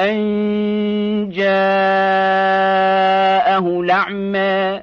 أن جاءه الأعمى